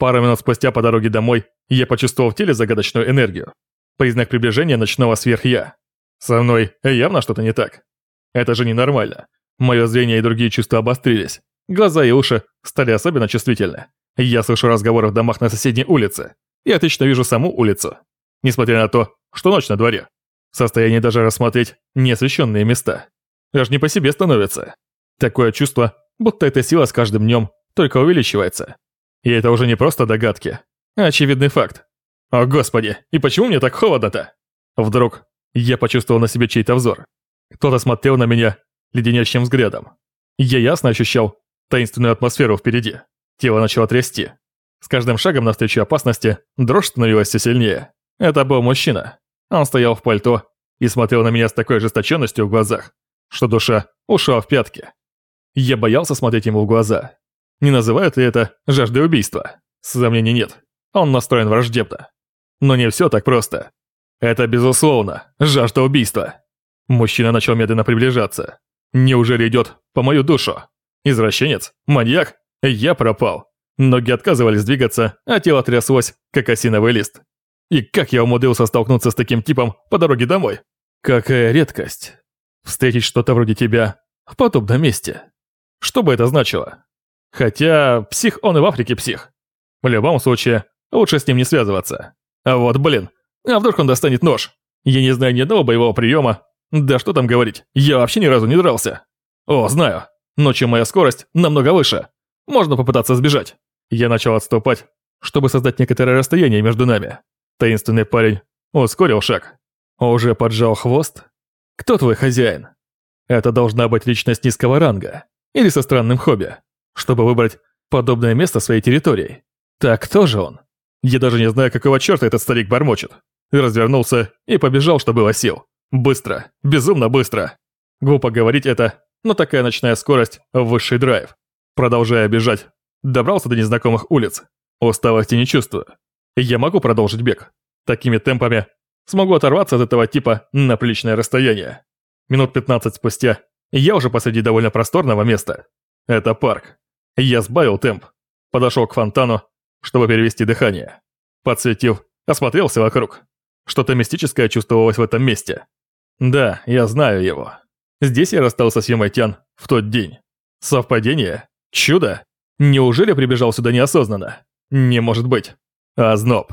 Пару минут спустя по дороге домой я почувствовал в теле загадочную энергию. Признак приближения ночного сверх-я. Со мной явно что-то не так. Это же ненормально. Мое зрение и другие чувства обострились. Глаза и уши стали особенно чувствительны. Я слышу разговоры в домах на соседней улице. И отлично вижу саму улицу. Несмотря на то, что ночь на дворе. В состоянии даже рассмотреть неосвещенные места. Аж не по себе становится. Такое чувство, будто эта сила с каждым днем только увеличивается. И это уже не просто догадки, а очевидный факт. О господи, и почему мне так холодно-то? Вдруг я почувствовал на себе чей-то взор. Кто-то смотрел на меня леденящим взглядом. Я ясно ощущал таинственную атмосферу впереди. Тело начало трясти. С каждым шагом навстречу опасности дрожь становилась все сильнее. Это был мужчина. Он стоял в пальто и смотрел на меня с такой ожесточенностью в глазах, что душа ушла в пятки. Я боялся смотреть ему в глаза. Не называют ли это жаждой убийства? Сомнений нет. Он настроен враждебно. Но не все так просто. Это, безусловно, жажда убийства. Мужчина начал медленно приближаться. Неужели идет по мою душу? Извращенец? Маньяк? Я пропал. Ноги отказывались двигаться, а тело тряслось, как осиновый лист. И как я умудрился столкнуться с таким типом по дороге домой? Какая редкость. Встретить что-то вроде тебя в подобном месте. Что бы это значило? Хотя псих он и в Африке псих. В любом случае, лучше с ним не связываться. А вот, блин, а вдруг он достанет нож? Я не знаю ни одного боевого приема. Да что там говорить, я вообще ни разу не дрался. О, знаю. Ночью моя скорость намного выше. Можно попытаться сбежать. Я начал отступать, чтобы создать некоторое расстояние между нами. Таинственный парень ускорил шаг. Уже поджал хвост. Кто твой хозяин? Это должна быть личность низкого ранга. Или со странным хобби. Чтобы выбрать подобное место своей территории. Так кто же он? Я даже не знаю, какого черта этот старик бормочет. Развернулся и побежал, что было сил. Быстро, безумно быстро. Глупо говорить это, но такая ночная скорость – высший драйв. Продолжая бежать, добрался до незнакомых улиц. Усталости не чувствую. Я могу продолжить бег. Такими темпами смогу оторваться от этого типа на приличное расстояние. Минут 15 спустя я уже посреди довольно просторного места. Это парк. Я сбавил темп. Подошел к фонтану чтобы перевести дыхание. Подсветив, осмотрелся вокруг. Что-то мистическое чувствовалось в этом месте. Да, я знаю его. Здесь я расстался с Юмайтян в тот день. Совпадение? Чудо? Неужели прибежал сюда неосознанно? Не может быть. А зноб.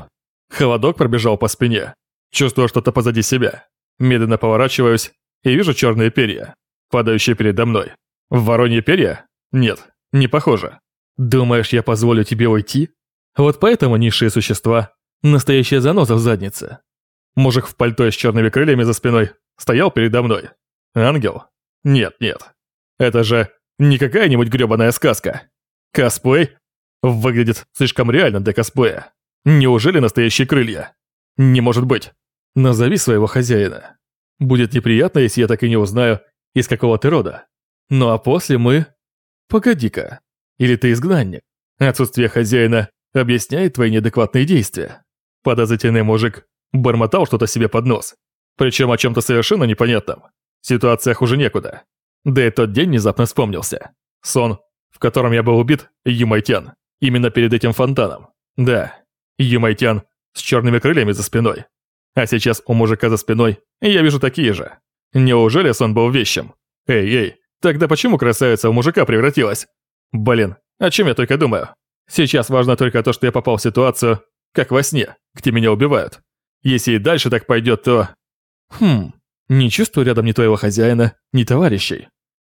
Холодок пробежал по спине. Чувствую что-то позади себя. Медленно поворачиваюсь и вижу черные перья, падающие передо мной. Воронье перья? Нет, не похоже. Думаешь, я позволю тебе уйти? Вот поэтому низшие существа – настоящая заноза в заднице. Мужик в пальто с черными крыльями за спиной стоял передо мной. Ангел? Нет, нет. Это же не какая-нибудь грёбаная сказка. Косплей? Выглядит слишком реально для косплея. Неужели настоящие крылья? Не может быть. Назови своего хозяина. Будет неприятно, если я так и не узнаю, из какого ты рода. Ну а после мы... Погоди-ка. Или ты изгнанник? Отсутствие хозяина объясняет твои неадекватные действия. Подозрительный мужик бормотал что-то себе под нос. Причем о чем-то совершенно непонятном. Ситуация хуже некуда. Да и тот день внезапно вспомнился. Сон, в котором я был убит, Юмайтян. Именно перед этим фонтаном. Да, Юмайтян с черными крыльями за спиной. А сейчас у мужика за спиной я вижу такие же. Неужели сон был вещим? Эй, эй, тогда почему красавица у мужика превратилась? Блин, о чем я только думаю? Сейчас важно только то, что я попал в ситуацию, как во сне, где меня убивают. Если и дальше так пойдет, то... Хм, не чувствую рядом ни твоего хозяина, ни товарищей.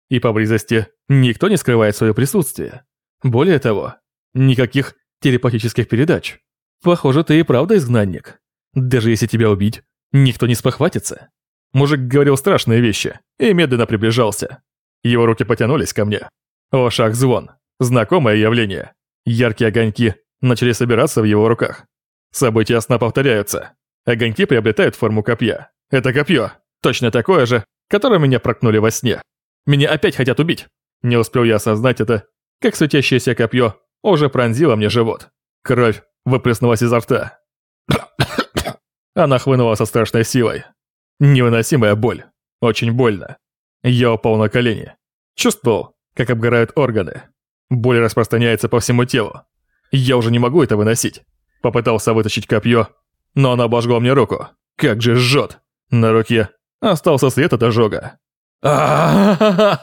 И поблизости никто не скрывает свое присутствие. Более того, никаких телепатических передач. Похоже, ты и правда изгнанник. Даже если тебя убить, никто не спохватится. Мужик говорил страшные вещи и медленно приближался. Его руки потянулись ко мне. О, шаг звон. Знакомое явление. Яркие огоньки начали собираться в его руках. События сна повторяются. Огоньки приобретают форму копья. Это копье, точно такое же, которое меня прокнули во сне. Меня опять хотят убить. Не успел я осознать это, как светящееся копье уже пронзило мне живот. Кровь выплеснулась изо рта. Она хлынула со страшной силой. Невыносимая боль. Очень больно. Я упал на колени. Чувствовал, как обгорают органы. Боль распространяется по всему телу. Я уже не могу это выносить. Попытался вытащить копье, но оно обожгло мне руку. Как же жжет. На руке остался след от ожога. Я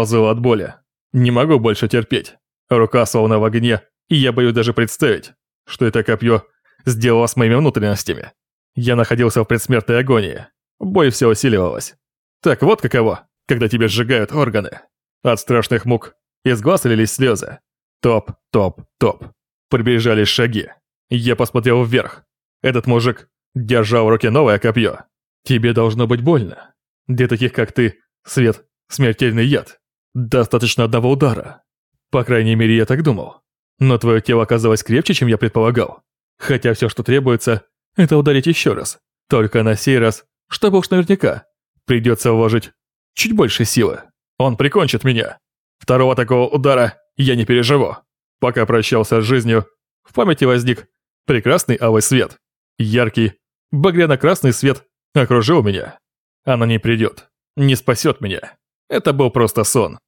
взвыл от боли. Не могу больше терпеть. Рука словно в огне, и я боюсь даже представить, что это копье сделало с моими внутренностями. Я находился в предсмертной агонии. Боль все усиливалась. Так вот каково, когда тебе сжигают органы. От страшных мук из глаз лились слезы. Топ, топ, топ. Приближались шаги. Я посмотрел вверх. Этот мужик держал в руке новое копье. Тебе должно быть больно. Для таких, как ты, свет – смертельный яд. Достаточно одного удара. По крайней мере, я так думал. Но твое тело оказалось крепче, чем я предполагал. Хотя все, что требуется, это ударить еще раз. Только на сей раз, чтобы уж наверняка, придется вложить чуть больше силы. Он прикончит меня. Второго такого удара я не переживу. Пока прощался с жизнью, в памяти возник прекрасный алый свет. Яркий, багряно-красный свет окружил меня. Она не придет, не спасет меня. Это был просто сон.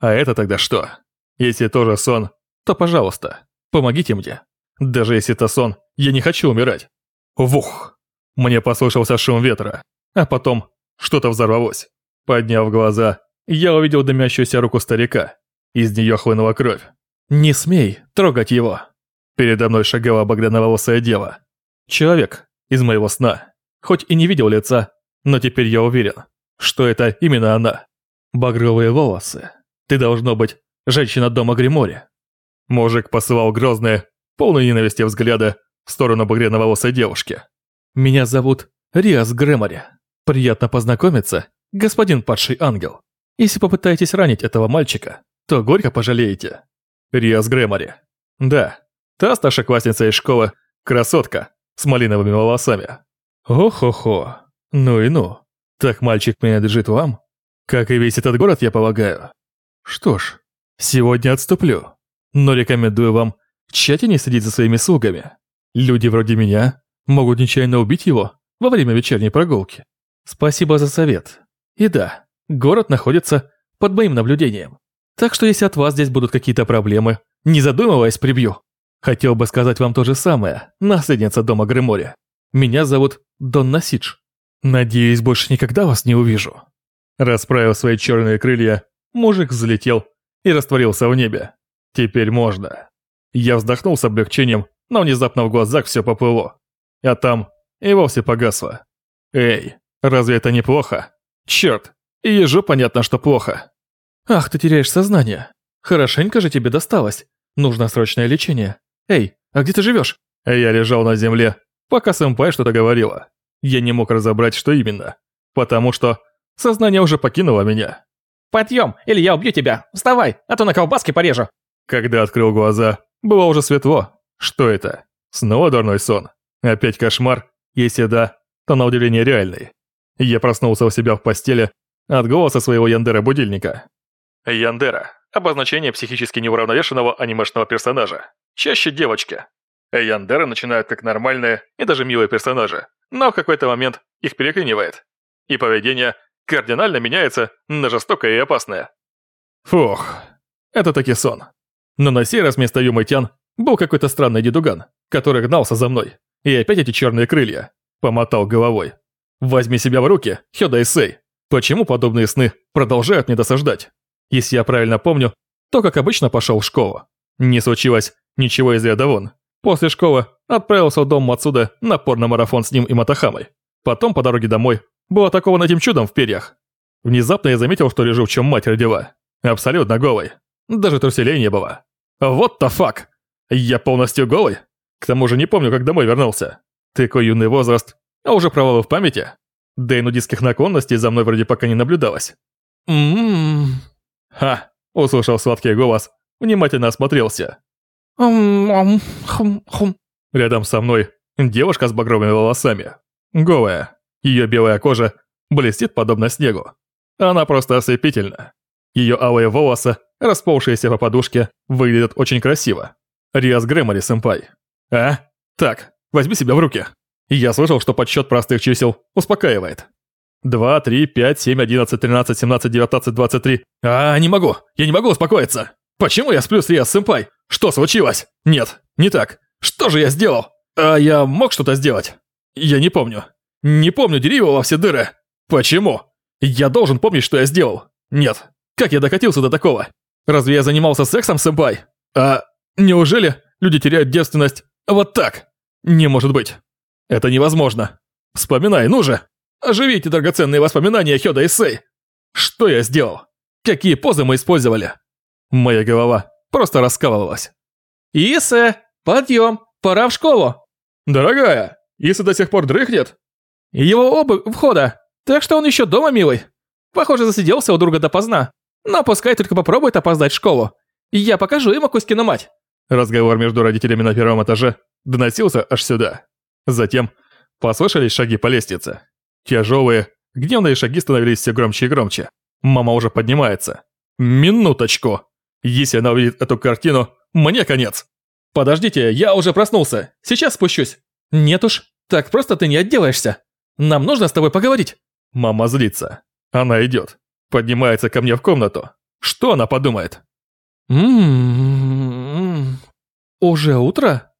А это тогда что? Если тоже сон, то, пожалуйста, помогите мне. Даже если это сон, я не хочу умирать. Вух! Мне послышался шум ветра, а потом что-то взорвалось. Подняв глаза, я увидел дымящуюся руку старика. Из нее хлынула кровь. «Не смей трогать его!» Передо мной шагала багряноволосая дева. Человек из моего сна. Хоть и не видел лица, но теперь я уверен, что это именно она. Багровые волосы. Ты должно быть женщина дома Гримори. Мужик посылал грозные, полные ненависти взгляда в сторону багряноволосой девушки. «Меня зовут Риас Гремори. Приятно познакомиться, господин падший ангел. Если попытаетесь ранить этого мальчика, то горько пожалеете». Риас Гремори. Да, та старшеклассница из школы, красотка, с малиновыми волосами. Ох-хо-хо. Ну и ну. Так мальчик принадлежит вам? Как и весь этот город, я полагаю. Что ж, сегодня отступлю. Но рекомендую вам тщательнее следить за своими слугами. Люди вроде меня могут нечаянно убить его во время вечерней прогулки. Спасибо за совет. И да, город находится под моим наблюдением. Так что если от вас здесь будут какие-то проблемы, не задумываясь, прибью. Хотел бы сказать вам то же самое, наследница дома Гремори. Меня зовут Донна Сидж. Надеюсь, больше никогда вас не увижу. Расправив свои черные крылья, мужик взлетел и растворился в небе. Теперь можно. Я вздохнул с облегчением, но внезапно в глазах все поплыло. А там и вовсе погасло. Эй, разве это неплохо? Черт, и ежу понятно, что плохо. Ах, ты теряешь сознание. Хорошенько же тебе досталось. Нужно срочное лечение. Эй, а где ты живешь? Я лежал на земле, пока сэмпай что-то говорила. Я не мог разобрать, что именно. Потому что сознание уже покинуло меня. «Подъем, или я убью тебя! Вставай, а то на колбаски порежу!» Когда открыл глаза, было уже светло. Что это? Снова дурной сон? Опять кошмар? Если да, то на удивление реальный. Я проснулся у себя в постели от голоса своего Яндера-будильника. Яндера – обозначение психически неуравновешенного анимешного персонажа. Чаще девочки. Яндеры начинают как нормальные и даже милые персонажи, но в какой-то момент их переклинивает. И поведение кардинально меняется на жестокое и опасное. Фух, это таки сон. Но на сей раз вместо Юмайтян был какой-то странный дедуган, который гнался за мной. И опять эти черные крылья. Помотал головой. Возьми себя в руки, Хёда Исэй. Почему подобные сны продолжают мне досаждать? Если я правильно помню, то, как обычно, пошел в школу. Не случилось ничего из ряда вон. После школы отправился в дом отсюда на порно-марафон с ним и Матахамой. Потом по дороге домой был атакован этим чудом в перьях. Внезапно я заметил, что лежу в чем мать родила. Абсолютно голый. Даже труселей не было. Вот the fuck! Я полностью голый? К тому же не помню, как домой вернулся. Такой юный возраст, а уже провалы в памяти. Да и нудистских наклонностей за мной вроде пока не наблюдалось. Ммм. Ха, услышал сладкий голос, внимательно осмотрелся. Рядом со мной девушка с багровыми волосами. Голая. Ее белая кожа блестит подобно снегу. Она просто ослепительна. Ее алые волосы, расползшиеся по подушке, выглядят очень красиво. Риас Грэмори, сэмпай. А? Так, возьми себя в руки. Я слышал, что подсчет простых чисел успокаивает. 2, 3, 5, 7, 11, 13, 17, 19, 23. А, не могу. Я не могу успокоиться. Почему я сплю с Риас, сэмпай? Что случилось? Нет, не так. Что же я сделал? А я мог что-то сделать? Я не помню. Не помню дерева во все дыры. Почему? Я должен помнить, что я сделал. Нет. Как я докатился до такого? Разве я занимался сексом, сэмпай? А неужели люди теряют девственность вот так? Не может быть. Это невозможно. Вспоминай, ну же. Оживите драгоценные воспоминания Хёда и Сэй. Что я сделал? Какие позы мы использовали? Моя голова просто раскалывалась. Исе, подъем, пора в школу. Дорогая, Иса до сих пор дрыхнет? Его обувь входа, так что он еще дома, милый. Похоже, засиделся у друга допоздна. Но пускай только попробует опоздать в школу. Я покажу ему Кузькину мать. Разговор между родителями на первом этаже доносился аж сюда. Затем послышались шаги по лестнице. Тяжелые, гневные шаги становились все громче и громче. Мама уже поднимается. Минуточку. Если она увидит эту картину, мне конец. Подождите, я уже проснулся. Сейчас спущусь. Нет уж, так просто ты не отделаешься. Нам нужно с тобой поговорить. Мама злится. Она идет. Поднимается ко мне в комнату. Что она подумает? Ммм. Уже утро?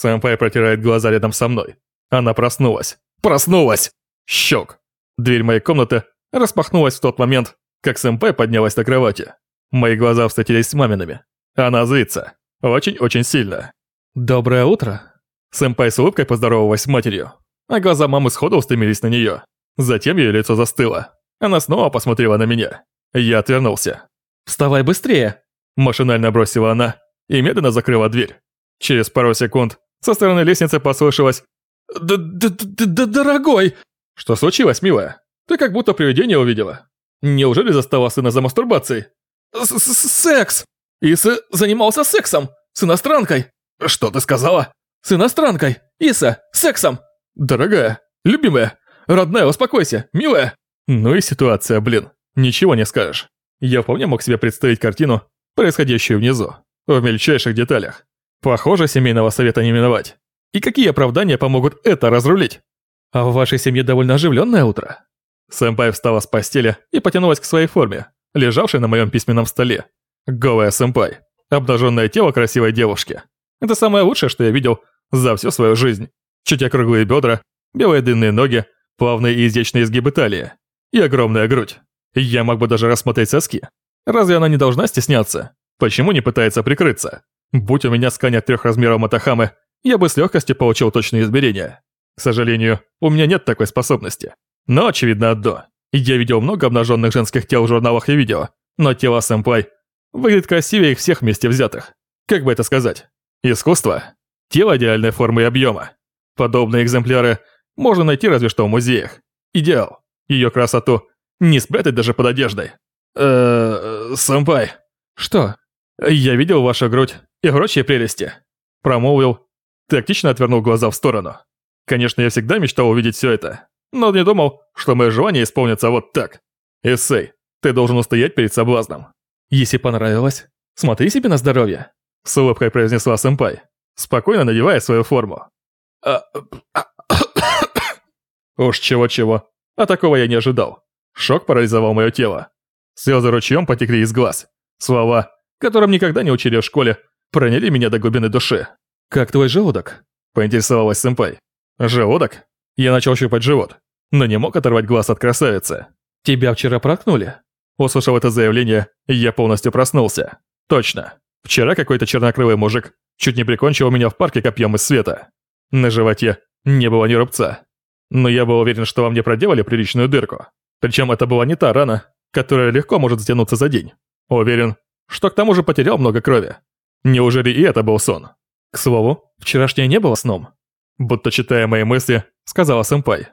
Сэмпай протирает глаза рядом со мной. Она проснулась. Проснулась! Щек. Дверь моей комнаты распахнулась в тот момент, как сэмпай поднялась на кровати. Мои глаза встретились с мамиными. Она злится. Очень-очень сильно. Доброе утро. Сэмпай с улыбкой поздоровалась с матерью, а глаза мамы сходу устремились на нее. Затем ее лицо застыло. Она снова посмотрела на меня. Я отвернулся. «Вставай быстрее!» Машинально бросила она и медленно закрыла дверь. Через пару секунд со стороны лестницы послышалось «Да-да-да-дорогой!» «Что случилось, милая? Ты как будто привидение увидела. Неужели застала сына за мастурбацией?» С -с «Секс! Иса занимался сексом! С иностранкой!» «Что ты сказала?» «С иностранкой! Иса! Сексом!» «Дорогая, любимая, родная, успокойся, милая!» Ну и ситуация, блин, ничего не скажешь. Я вполне мог себе представить картину, происходящую внизу, в мельчайших деталях. Похоже, семейного совета не миновать. И какие оправдания помогут это разрулить? А в вашей семье довольно оживленное утро. Сэмпай встала с постели и потянулась к своей форме, лежавшей на моем письменном столе. Голая сэмпай. Обнаженное тело красивой девушки. Это самое лучшее, что я видел за всю свою жизнь. Чуть округлые бедра, белые длинные ноги, плавные и изящные изгибы талии. И огромная грудь. Я мог бы даже рассмотреть соски. Разве она не должна стесняться? Почему не пытается прикрыться? Будь у меня сканер трех размеров Матахамы, я бы с легкостью получил точные измерения. К сожалению, у меня нет такой способности. Но очевидно одно. Я видел много обнаженных женских тел в журналах и видео, но тело сэмпай выглядит красивее их всех вместе взятых. Как бы это сказать? Искусство. Тело идеальной формы и объема. Подобные экземпляры можно найти разве что в музеях. Идеал. Ее красоту не спрятать даже под одеждой. Эээ, сэмпай. Что? Я видел вашу грудь и прочие прелести. Промолвил. Тактично отвернул глаза в сторону. Конечно, я всегда мечтал увидеть все это, но не думал, что мои желания исполнятся вот так. Эссей, ты должен устоять перед соблазном. Если понравилось, смотри себе на здоровье. С улыбкой произнесла сэмпай, спокойно надевая свою форму. А, а, Уж чего-чего, а такого я не ожидал. Шок парализовал мое тело. Слезы ручьем потекли из глаз. Слова, которым никогда не учили в школе, проняли меня до глубины души. «Как твой желудок?» – поинтересовалась сэмпай. «Желудок?» Я начал щупать живот, но не мог оторвать глаз от красавицы. «Тебя вчера прокнули?» Услышав это заявление, я полностью проснулся. Точно. Вчера какой-то чернокрылый мужик чуть не прикончил меня в парке копьем из света. На животе не было ни рубца, но я был уверен, что во мне проделали приличную дырку. Причем это была не та рана, которая легко может затянуться за день. Уверен, что к тому же потерял много крови. Неужели и это был сон? К слову, вчерашнее не было сном. Будто читая мои мысли, сказала сэмпай.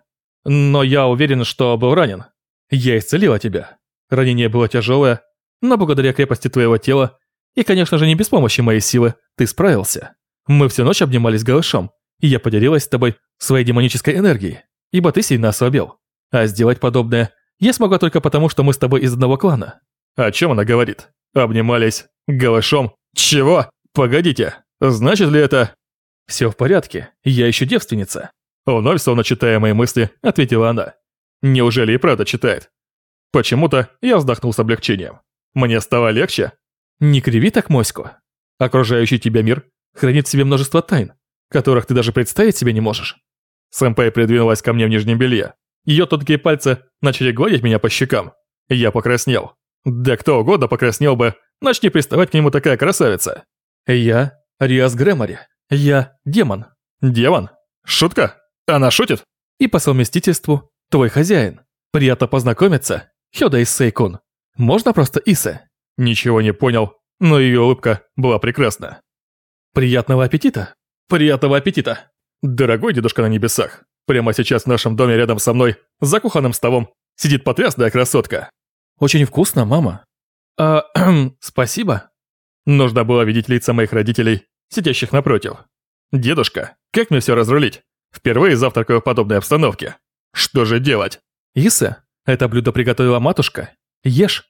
Но я уверен, что был ранен. Я исцелила тебя. Ранение было тяжелое, но благодаря крепости твоего тела и, конечно же, не без помощи моей силы, ты справился. Мы всю ночь обнимались голышом, и я поделилась с тобой своей демонической энергией ибо ты сильно ослабел. А сделать подобное я смогла только потому, что мы с тобой из одного клана. О чем она говорит? Обнимались, голышом. Чего? Погодите, значит ли это... Все в порядке, я еще девственница. Вновь, словно читая мои мысли, ответила она. Неужели и правда читает? Почему-то я вздохнул с облегчением. Мне стало легче. Не криви так моську. Окружающий тебя мир хранит в себе множество тайн, которых ты даже представить себе не можешь. Сэмпэй придвинулась ко мне в нижнем белье. Ее тонкие пальцы начали гладить меня по щекам. Я покраснел. Да кто угодно покраснел бы, начни приставать к нему такая красавица. Я Риас Грэмори. Я демон. Демон? Шутка? Она шутит? И по совместительству твой хозяин. Приятно познакомиться, Хёда Исэй-кун. Можно просто Исе? Ничего не понял, но ее улыбка была прекрасна. Приятного аппетита. Приятного аппетита. Дорогой дедушка на небесах, прямо сейчас в нашем доме рядом со мной, за кухонным столом, сидит потрясная красотка. Очень вкусно, мама. А, спасибо. Нужно было видеть лица моих родителей, сидящих напротив. Дедушка, как мне все разрулить? Впервые завтракаю в подобной обстановке. Что же делать? Иса, это блюдо приготовила матушка. Ешь.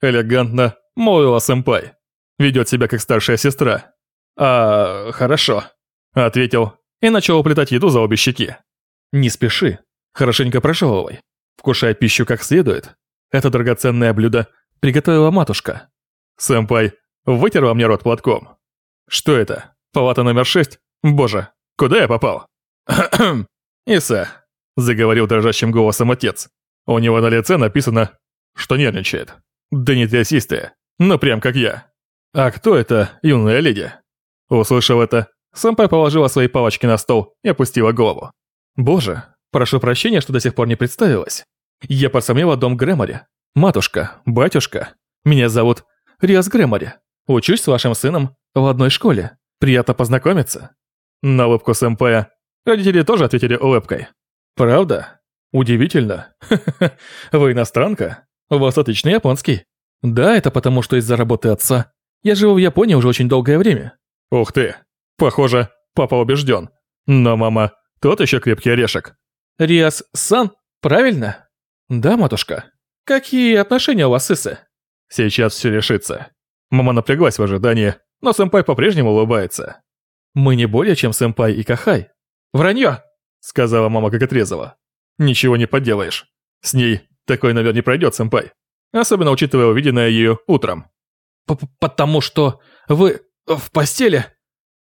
Элегантно, молвила сэмпай. Ведет себя как старшая сестра. А, хорошо. Ответил и начал уплетать еду за обе щеки. Не спеши. Хорошенько прожевывай. Вкушай пищу как следует. Это драгоценное блюдо приготовила матушка. Сэмпай вытерла мне рот платком. Что это? Палата номер шесть? Боже, куда я попал? Иса, заговорил дрожащим голосом отец. У него на лице написано, что нервничает. Да не трясись ты, ну прям как я. А кто это юная леди? Услышав это, Сэмпай положила свои палочки на стол и опустила голову. Боже, прошу прощения, что до сих пор не представилась. Я посомнела дом Грэмори. Матушка, батюшка, меня зовут Риас Грэмори. Учусь с вашим сыном в одной школе. Приятно познакомиться. На улыбку сэмпая родители тоже ответили улыбкой. Правда? Удивительно. Вы иностранка? У вас отличный японский. Да, это потому, что из-за работы отца. Я живу в Японии уже очень долгое время. Ух ты. Похоже, папа убежден. Но мама тот еще крепкий орешек. Риас-сан, правильно? Да, матушка. Какие отношения у вас с Исы? Сейчас все решится. Мама напряглась в ожидании, но сэмпай по-прежнему улыбается. Мы не более чем сэмпай и кахай. Вранье! Сказала мама, как отрезала. Ничего не поделаешь. С ней такой, наверное, не пройдет, сэмпай. Особенно учитывая увиденное ее утром. П «Потому что вы в постели?»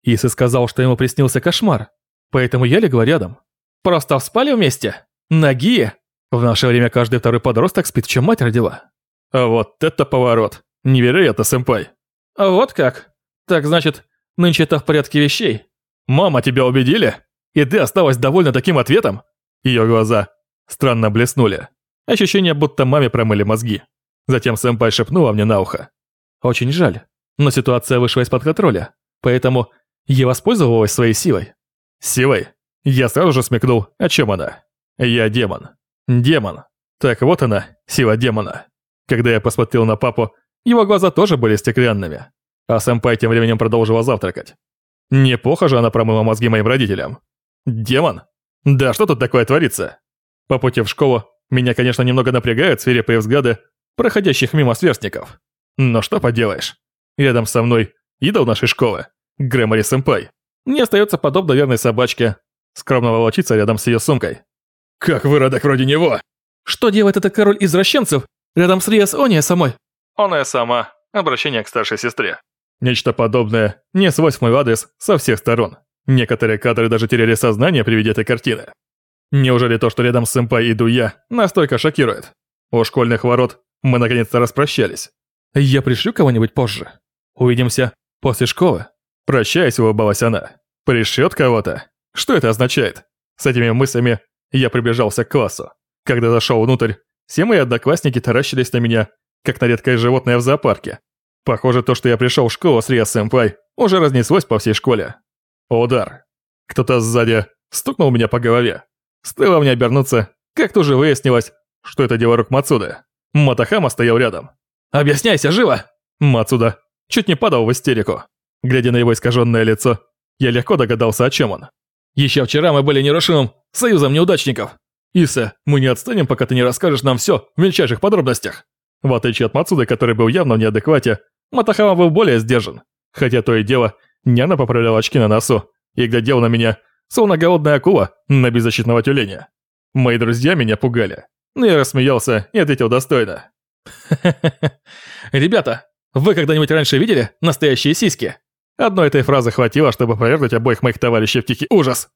Исы сказал, что ему приснился кошмар, поэтому я легла рядом. «Просто спали вместе? Ноги? В наше время каждый второй подросток спит, чем мать родила». А вот это поворот. Невероятно, сэмпай. А вот как? Так значит, нынче это в порядке вещей? Мама, тебя убедили? И ты осталась довольна таким ответом? Ее глаза странно блеснули. Ощущение, будто маме промыли мозги. Затем сэмпай шепнула мне на ухо. Очень жаль, но ситуация вышла из-под контроля, поэтому я воспользовалась своей силой. Силой? Я сразу же смекнул, о чем она. Я демон. Демон. Так вот она, сила демона. Когда я посмотрел на папу, его глаза тоже были стеклянными. А сэмпай тем временем продолжила завтракать. Неплохо же она промыла мозги моим родителям. Демон? Да что тут такое творится? По пути в школу меня, конечно, немного напрягают свирепые взгляды проходящих мимо сверстников. Но что поделаешь? Рядом со мной идол нашей школы, Грэмори Сэмпай. Мне остается подобно верной собачке, скромно волочиться рядом с ее сумкой. Как выродок вроде него! Что делает этот король извращенцев рядом с Риас Ония самой? Оная сама. Обращение к старшей сестре. Нечто подобное не свойств мой адрес со всех сторон. Некоторые кадры даже теряли сознание при виде этой картины. Неужели то, что рядом с сэмпай иду я, настолько шокирует? У школьных ворот мы наконец-то распрощались. Я пришлю кого-нибудь позже. Увидимся после школы. Прощаясь, улыбалась она. Пришлет кого-то? Что это означает? С этими мыслями я приближался к классу. Когда зашел внутрь, все мои одноклассники таращились на меня как на редкое животное в зоопарке. Похоже, то, что я пришел в школу с Риа Сэмпай, уже разнеслось по всей школе. Удар. Кто-то сзади стукнул меня по голове. Стоило мне обернуться, как тоже выяснилось, что это дело рук Мацуда. Матахама стоял рядом. «Объясняйся, живо!» Мацуда чуть не падал в истерику. Глядя на его искаженное лицо, я легко догадался, о чем он. «Еще вчера мы были нерушимым союзом неудачников. Иса, мы не отстанем, пока ты не расскажешь нам все в мельчайших подробностях». В отличие от Мацуды, который был явно в неадеквате, Матахама был более сдержан. Хотя то и дело, нервно поправлял очки на носу и глядел на меня, словно голодная акула на беззащитного тюленя. Мои друзья меня пугали. Но я рассмеялся и ответил достойно. «Ребята, вы когда-нибудь раньше видели настоящие сиськи? Одной этой фразы хватило, чтобы повергнуть обоих моих товарищей в тихий ужас.